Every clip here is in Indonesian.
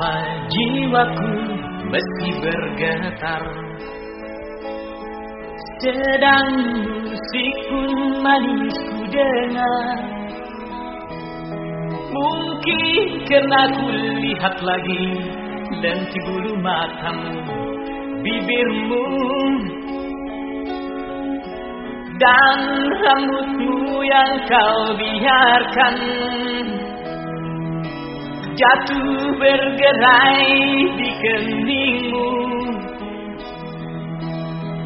Mengapa jiwaku mesti bergetar? Sedang musik pun manis ku dengar. Mungkin karena ku lihat lagi Lenti bulu matamu Bibirmu. Dan rambutmu yang kau biarkan jatuh bergerai di keningmu.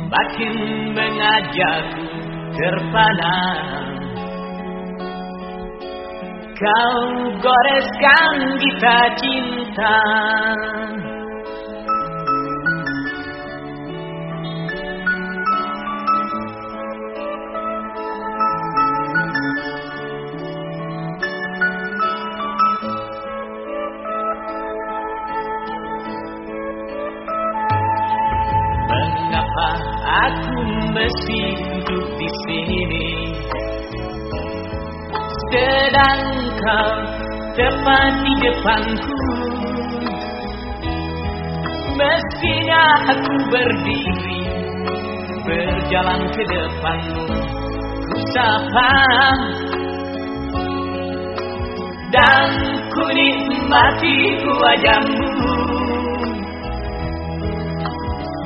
Makin mengajakku terpana. Kau goreskan kita cinta Aku mesti duduk di sini. Sedang kau tepat di depanku Mestinya aku berdiri Berjalan ke depanmu. Ku Dan ku nikmati wajahmu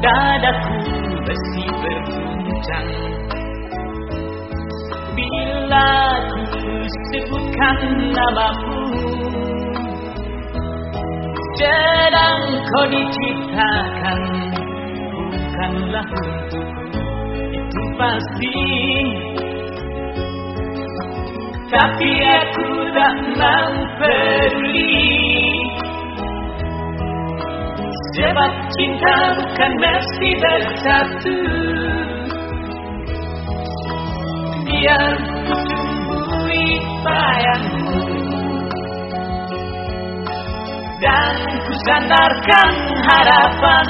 dadaku mesti berguncang. Bila ku sebutkan namamu Sedang kau diciptakan Bukanlah untukku Itu pasti. Tapi aku tak mau peduli Sebab cinta bukan mesti bersatu. Biar ku tumbuhi bayangmu. Dan ku sandarkan harapan